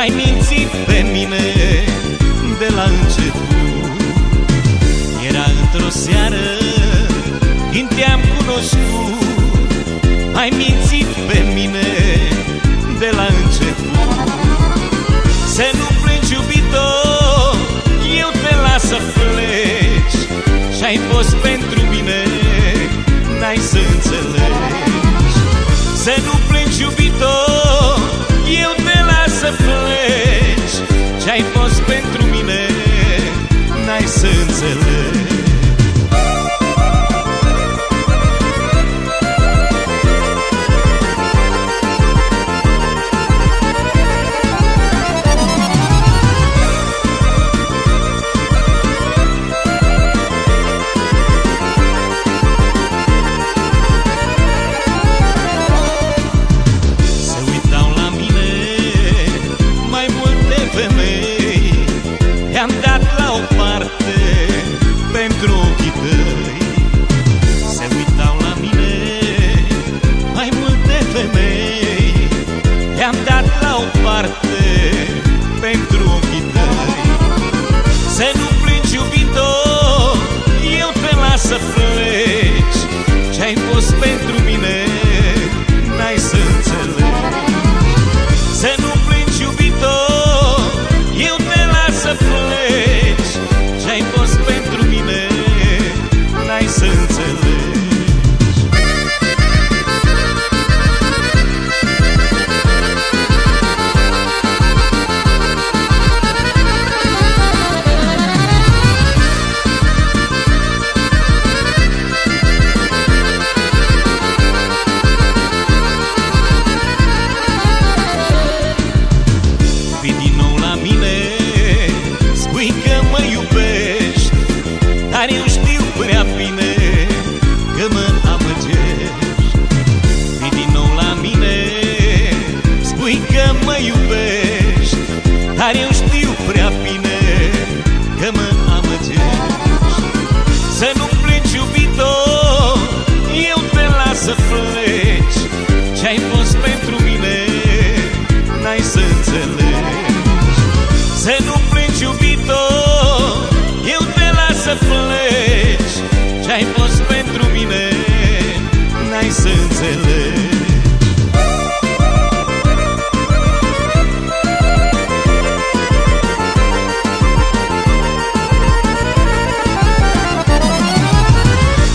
Ai mințit pe mine de la început. Era într-o seară când te-am cunoscut. Ai mințit pe mine de la început. Să nu plângi iubito, eu te las să pleci. Și-ai fost pentru mine, n-ai să înțelegi. Să nu plângi n-ai Dar eu știu prea bine Că mă amăgești. Vii din nou la mine Spui că mă iubești. Dar eu știu prea să pleci. Ce-ai fost pentru mine N-ai să înțelegi.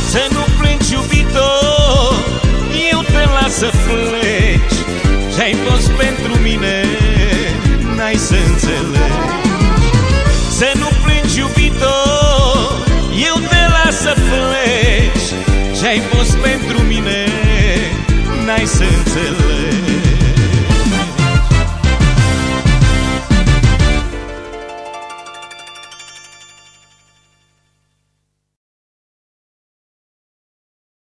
Să nu plângi iubito Eu te las să pleci pentru mine N-ai să înțelegi